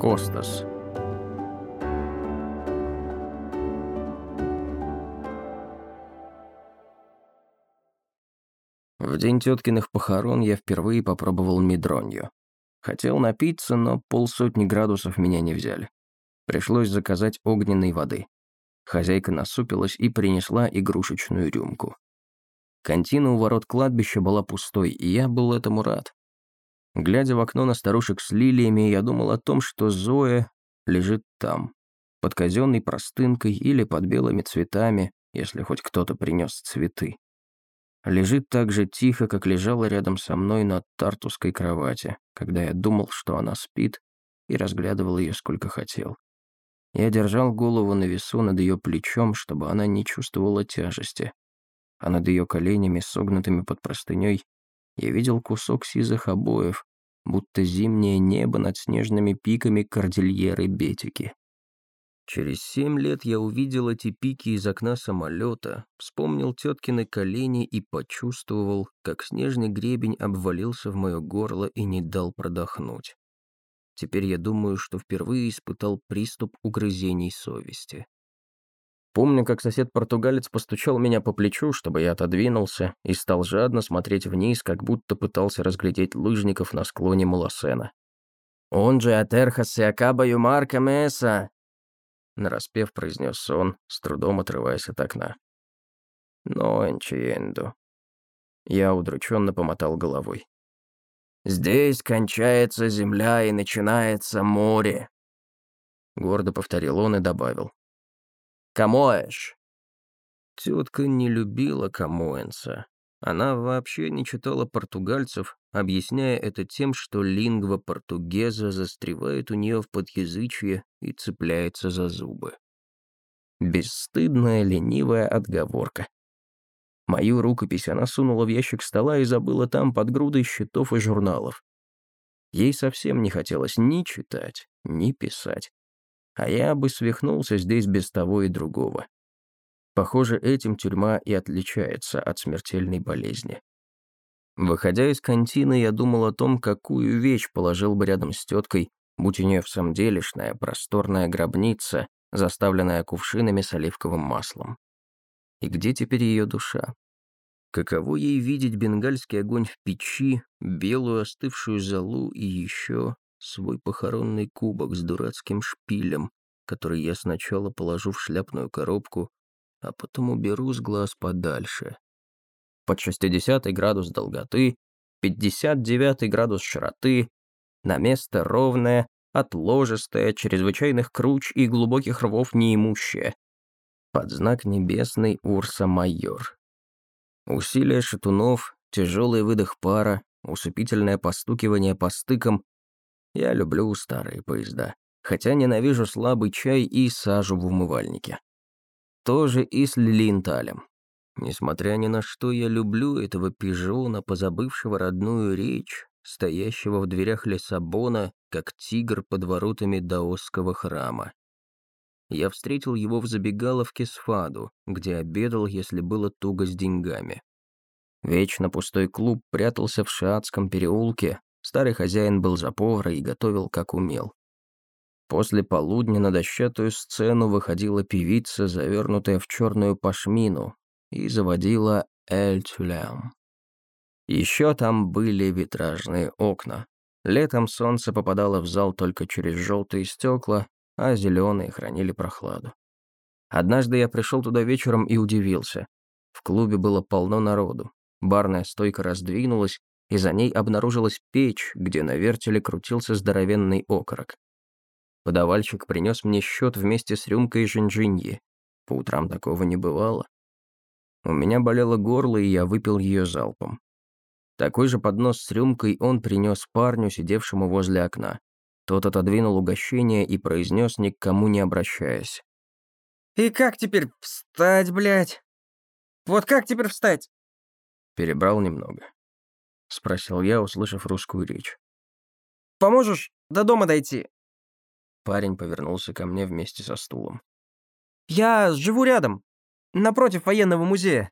Костас. В день теткиных похорон я впервые попробовал медронью. Хотел напиться, но полсотни градусов меня не взяли. Пришлось заказать огненной воды. Хозяйка насупилась и принесла игрушечную рюмку. Кантина у ворот кладбища была пустой, и я был этому рад. Глядя в окно на старушек с лилиями, я думал о том, что Зоя лежит там, под казенной простынкой или под белыми цветами, если хоть кто-то принес цветы. Лежит так же тихо, как лежала рядом со мной на тартусской кровати, когда я думал, что она спит, и разглядывал ее сколько хотел. Я держал голову на весу над ее плечом, чтобы она не чувствовала тяжести, а над ее коленями, согнутыми под простыней, я видел кусок сизых обоев, будто зимнее небо над снежными пиками кордильеры Бетики. Через семь лет я увидел эти пики из окна самолета, вспомнил теткины колени и почувствовал, как снежный гребень обвалился в мое горло и не дал продохнуть. Теперь я думаю, что впервые испытал приступ угрызений совести. Помню, как сосед-португалец постучал меня по плечу, чтобы я отодвинулся, и стал жадно смотреть вниз, как будто пытался разглядеть лыжников на склоне Малосена. «Он же атерхас и акабаю марка меса!» нараспев произнес он, с трудом отрываясь от окна. «Но энчиенду». Я удрученно помотал головой. «Здесь кончается земля и начинается море», — гордо повторил он и добавил. «Камоэнш». Тетка не любила камоэнса. Она вообще не читала португальцев, объясняя это тем, что língua portuguesa застревает у нее в подъязычье и цепляется за зубы. Бесстыдная, ленивая отговорка. Мою рукопись она сунула в ящик стола и забыла там под грудой счетов и журналов. Ей совсем не хотелось ни читать, ни писать. А я бы свихнулся здесь без того и другого. Похоже, этим тюрьма и отличается от смертельной болезни. Выходя из кантины, я думал о том, какую вещь положил бы рядом с теткой, будь у нее в самом делешная просторная гробница, заставленная кувшинами с оливковым маслом. И где теперь ее душа? Каково ей видеть бенгальский огонь в печи, белую остывшую золу и еще свой похоронный кубок с дурацким шпилем, который я сначала положу в шляпную коробку, а потом уберу с глаз подальше, под 60 градус долготы, 59 градус широты, на место ровное, отложистое, чрезвычайных круч и глубоких рвов неимущее. Под знак небесный Урса-майор. Усилия шатунов, тяжелый выдох пара, усыпительное постукивание по стыкам. Я люблю старые поезда, хотя ненавижу слабый чай и сажу в умывальнике. Тоже и с Лилиенталем. Несмотря ни на что, я люблю этого пижона, позабывшего родную речь, стоящего в дверях Лиссабона, как тигр под воротами даосского храма. Я встретил его в забегаловке с Фаду, где обедал, если было туго с деньгами. Вечно пустой клуб прятался в Шиатском переулке, старый хозяин был за повара и готовил как умел. После полудня на дощатую сцену выходила певица, завернутая в черную пашмину, и заводила Эль Тюлям. Еще там были витражные окна. Летом солнце попадало в зал только через желтые стекла, а зеленые хранили прохладу. Однажды я пришел туда вечером и удивился. В клубе было полно народу. Барная стойка раздвинулась, и за ней обнаружилась печь, где на вертеле крутился здоровенный окорок. Подавальщик принес мне счет вместе с рюмкой жинжиньи. По утрам такого не бывало. У меня болело горло, и я выпил ее залпом. Такой же поднос с рюмкой он принес парню, сидевшему возле окна. Тот отодвинул угощение и произнес, ни к кому не обращаясь. «И как теперь встать, блядь? Вот как теперь встать?» Перебрал немного. Спросил я, услышав русскую речь. «Поможешь до дома дойти?» Парень повернулся ко мне вместе со стулом. «Я живу рядом напротив военного музея».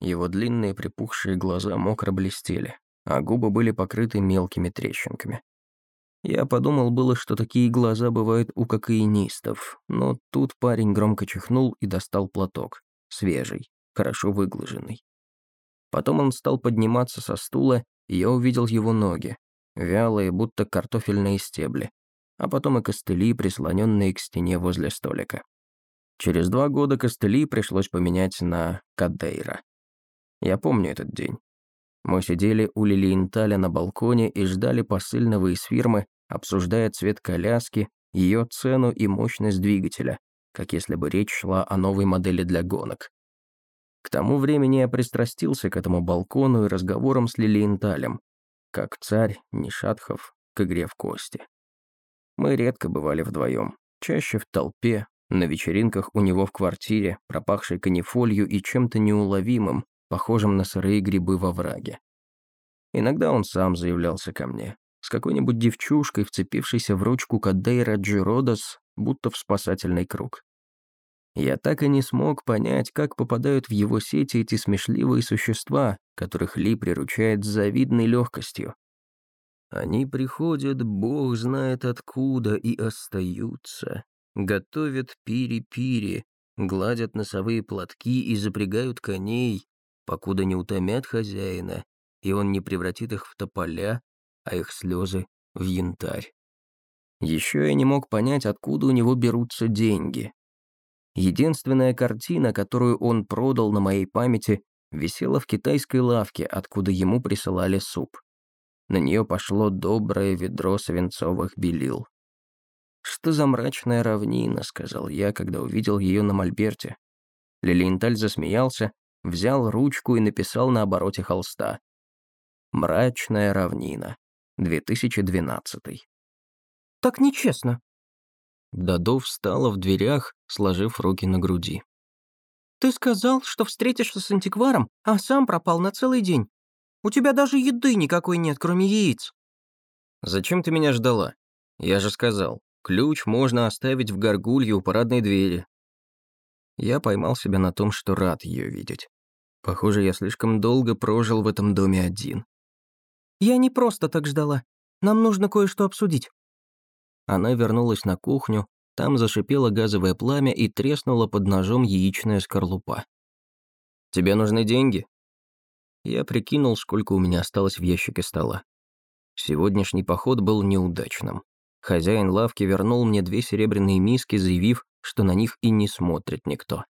Его длинные припухшие глаза мокро блестели, а губы были покрыты мелкими трещинками. Я подумал было, что такие глаза бывают у кокаинистов, но тут парень громко чихнул и достал платок. Свежий, хорошо выглаженный. Потом он стал подниматься со стула, и я увидел его ноги, вялые, будто картофельные стебли, а потом и костыли, прислоненные к стене возле столика. Через два года костыли пришлось поменять на Кадейра. Я помню этот день. Мы сидели у Лилиенталя на балконе и ждали посыльного из фирмы, обсуждая цвет коляски, ее цену и мощность двигателя, как если бы речь шла о новой модели для гонок. К тому времени я пристрастился к этому балкону и разговорам с Лилиенталем, как царь Нишатхов к игре в кости. Мы редко бывали вдвоем, чаще в толпе, на вечеринках у него в квартире, пропахшей канифолью и чем-то неуловимым, похожим на сырые грибы во враге. Иногда он сам заявлялся ко мне, с какой-нибудь девчушкой, вцепившейся в ручку Кадейра Джиродос, будто в спасательный круг. Я так и не смог понять, как попадают в его сети эти смешливые существа, которых Ли приручает с завидной легкостью. Они приходят, бог знает откуда, и остаются. Готовят пири-пири, гладят носовые платки и запрягают коней, покуда не утомят хозяина, и он не превратит их в тополя, а их слезы в янтарь. Еще я не мог понять, откуда у него берутся деньги. Единственная картина, которую он продал на моей памяти, висела в китайской лавке, откуда ему присылали суп. На нее пошло доброе ведро свинцовых белил. «Что за мрачная равнина?» — сказал я, когда увидел ее на мольберте. Лилиенталь засмеялся, взял ручку и написал на обороте холста. «Мрачная равнина. 2012». «Так нечестно». Дадо встала в дверях, сложив руки на груди. «Ты сказал, что встретишься с антикваром, а сам пропал на целый день. У тебя даже еды никакой нет, кроме яиц». «Зачем ты меня ждала? Я же сказал, ключ можно оставить в горгулье у парадной двери, я поймал себя на том, что рад ее видеть. Похоже, я слишком долго прожил в этом доме один. «Я не просто так ждала. Нам нужно кое-что обсудить». Она вернулась на кухню, там зашипело газовое пламя и треснула под ножом яичная скорлупа. «Тебе нужны деньги?» Я прикинул, сколько у меня осталось в ящике стола. Сегодняшний поход был неудачным. Хозяин лавки вернул мне две серебряные миски, заявив, что на них и не смотрит никто.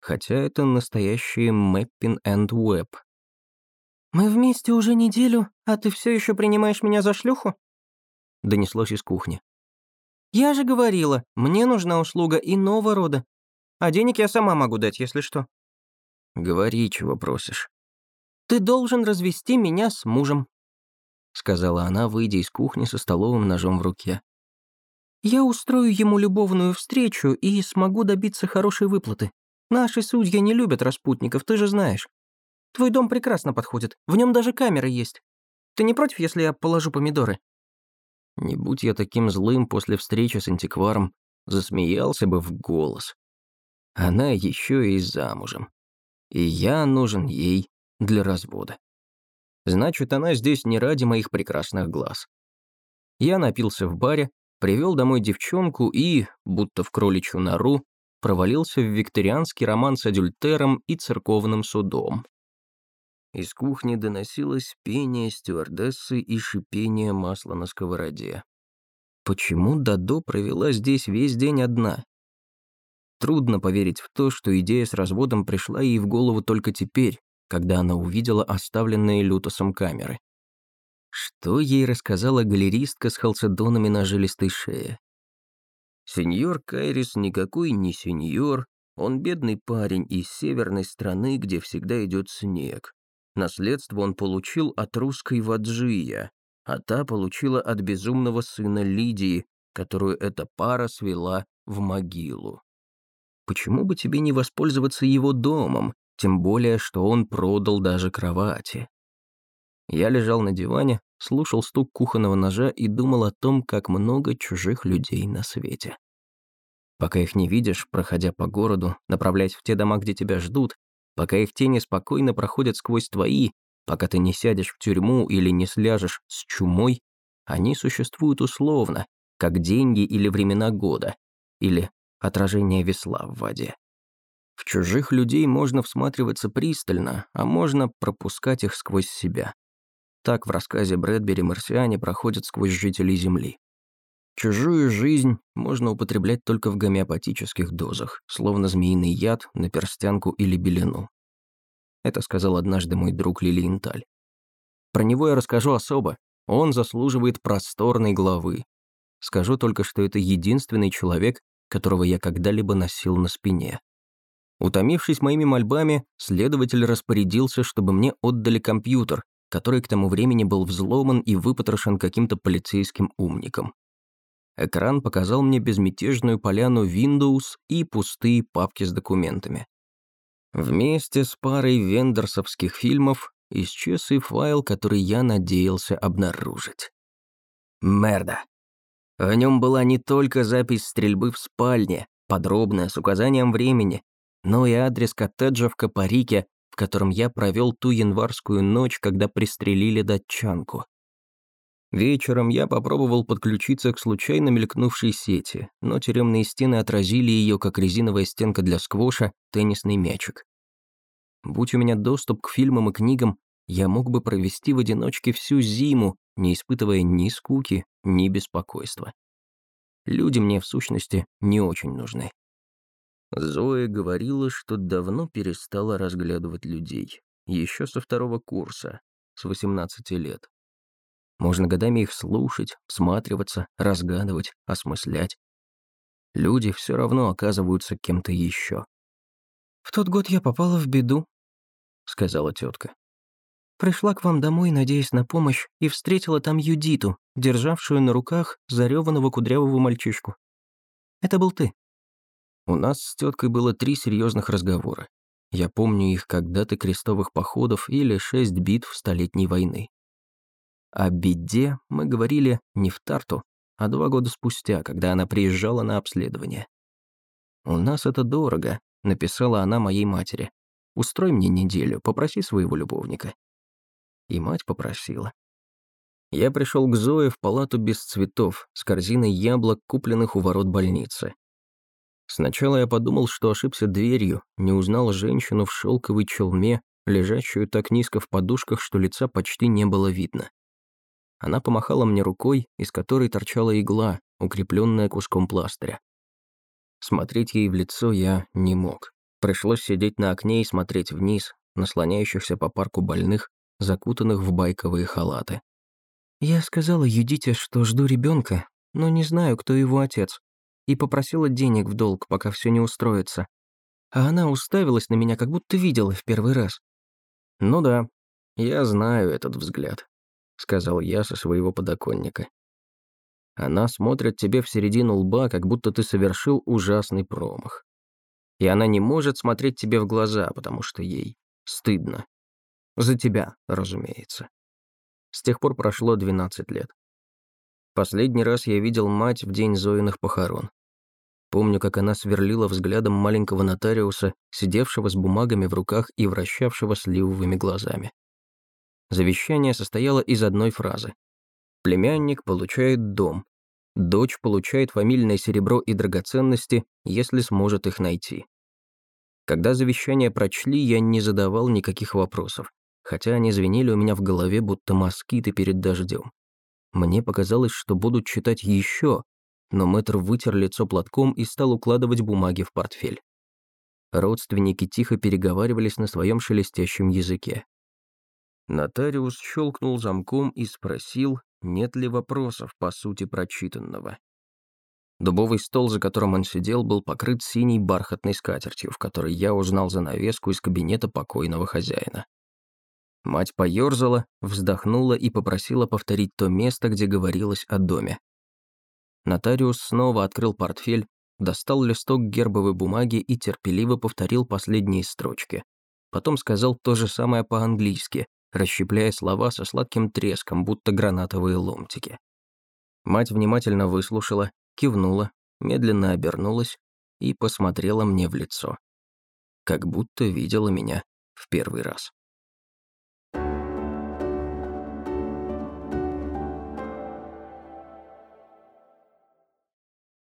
Хотя это настоящие Мэппин энд Уэб. «Мы вместе уже неделю, а ты все еще принимаешь меня за шлюху?» Донеслось из кухни. «Я же говорила, мне нужна услуга иного рода. А денег я сама могу дать, если что». «Говори, чего просишь». «Ты должен развести меня с мужем», — сказала она, выйдя из кухни со столовым ножом в руке. Я устрою ему любовную встречу и смогу добиться хорошей выплаты. Наши судьи не любят распутников, ты же знаешь. Твой дом прекрасно подходит, в нем даже камеры есть. Ты не против, если я положу помидоры?» Не будь я таким злым после встречи с антикваром, засмеялся бы в голос. Она еще и замужем. И я нужен ей для развода. Значит, она здесь не ради моих прекрасных глаз. Я напился в баре, Привел домой девчонку и, будто в кроличью нору, провалился в викторианский роман с адюльтером и церковным судом. Из кухни доносилось пение стюардессы и шипение масла на сковороде. Почему Дадо провела здесь весь день одна? Трудно поверить в то, что идея с разводом пришла ей в голову только теперь, когда она увидела оставленные Лютосом камеры. Что ей рассказала галеристка с халцедонами на жилистой шее? Сеньор Кайрис никакой не сеньор, он бедный парень из северной страны, где всегда идет снег. Наследство он получил от русской Ваджия, а та получила от безумного сына Лидии, которую эта пара свела в могилу. Почему бы тебе не воспользоваться его домом, тем более, что он продал даже кровати? Я лежал на диване, слушал стук кухонного ножа и думал о том, как много чужих людей на свете. Пока их не видишь, проходя по городу, направляясь в те дома, где тебя ждут, пока их тени спокойно проходят сквозь твои, пока ты не сядешь в тюрьму или не сляжешь с чумой, Они существуют условно, как деньги или времена года, или отражение весла в воде. В чужих людей можно всматриваться пристально, а можно пропускать их сквозь себя. Так в рассказе Брэдбери марсиане проходят сквозь жителей Земли. Чужую жизнь можно употреблять только в гомеопатических дозах, словно змеиный яд на перстянку или белину. Это сказал однажды мой друг Лилиенталь. Про него я расскажу особо. Он заслуживает просторной главы. Скажу только, что это единственный человек, которого я когда-либо носил на спине. Утомившись моими мольбами, следователь распорядился, чтобы мне отдали компьютер, который к тому времени был взломан и выпотрошен каким-то полицейским умником. Экран показал мне безмятежную поляну Windows и пустые папки с документами. Вместе с парой вендорсовских фильмов исчез и файл, который я надеялся обнаружить. Мерда. В нем была не только запись стрельбы в спальне, подробная, с указанием времени, но и адрес коттеджа в Капарике, в котором я провел ту январскую ночь, когда пристрелили датчанку. Вечером я попробовал подключиться к случайно мелькнувшей сети, но тюремные стены отразили ее, как резиновая стенка для сквоша, теннисный мячик. Будь у меня доступ к фильмам и книгам, я мог бы провести в одиночке всю зиму, не испытывая ни скуки, ни беспокойства. Люди мне, в сущности, не очень нужны. Зоя говорила, что давно перестала разглядывать людей. Еще со второго курса, с 18 лет. Можно годами их слушать, всматриваться, разгадывать, осмыслять. Люди все равно оказываются кем-то еще. «В тот год я попала в беду», — сказала тетка. Пришла к вам домой, надеясь на помощь, и встретила там Юдиту, державшую на руках зареванного кудрявого мальчишку. Это был ты. У нас с теткой было три серьезных разговора. Я помню их как даты крестовых походов или шесть битв Столетней войны. О беде мы говорили не в Тарту, а два года спустя, когда она приезжала на обследование. «У нас это дорого», — написала она моей матери. «Устрой мне неделю, попроси своего любовника». И мать попросила. Я пришел к Зое в палату без цветов, с корзиной яблок, купленных у ворот больницы. Сначала я подумал, что ошибся дверью, не узнал женщину в шелковой челме, лежащую так низко в подушках, что лица почти не было видно. Она помахала мне рукой, из которой торчала игла, укрепленная куском пластыря. Смотреть ей в лицо я не мог. Пришлось сидеть на окне и смотреть вниз, на слоняющихся по парку больных, закутанных в байковые халаты. «Я сказала Юдите, что жду ребенка, но не знаю, кто его отец, и попросила денег в долг, пока все не устроится. А она уставилась на меня, как будто видела в первый раз. «Ну да, я знаю этот взгляд», — сказал я со своего подоконника. «Она смотрит тебе в середину лба, как будто ты совершил ужасный промах. И она не может смотреть тебе в глаза, потому что ей стыдно. За тебя, разумеется. С тех пор прошло 12 лет. Последний раз я видел мать в день Зоиных похорон. Помню, как она сверлила взглядом маленького нотариуса, сидевшего с бумагами в руках и вращавшего сливовыми глазами. Завещание состояло из одной фразы. Племянник получает дом. Дочь получает фамильное серебро и драгоценности, если сможет их найти. Когда завещание прочли, я не задавал никаких вопросов хотя они звенели у меня в голове, будто москиты перед дождем. Мне показалось, что будут читать еще, но мэтр вытер лицо платком и стал укладывать бумаги в портфель. Родственники тихо переговаривались на своем шелестящем языке. Нотариус щелкнул замком и спросил, нет ли вопросов по сути прочитанного. Дубовый стол, за которым он сидел, был покрыт синей бархатной скатертью, в которой я узнал занавеску из кабинета покойного хозяина. Мать поёрзала, вздохнула и попросила повторить то место, где говорилось о доме. Нотариус снова открыл портфель, достал листок гербовой бумаги и терпеливо повторил последние строчки. Потом сказал то же самое по-английски, расщепляя слова со сладким треском, будто гранатовые ломтики. Мать внимательно выслушала, кивнула, медленно обернулась и посмотрела мне в лицо. Как будто видела меня в первый раз.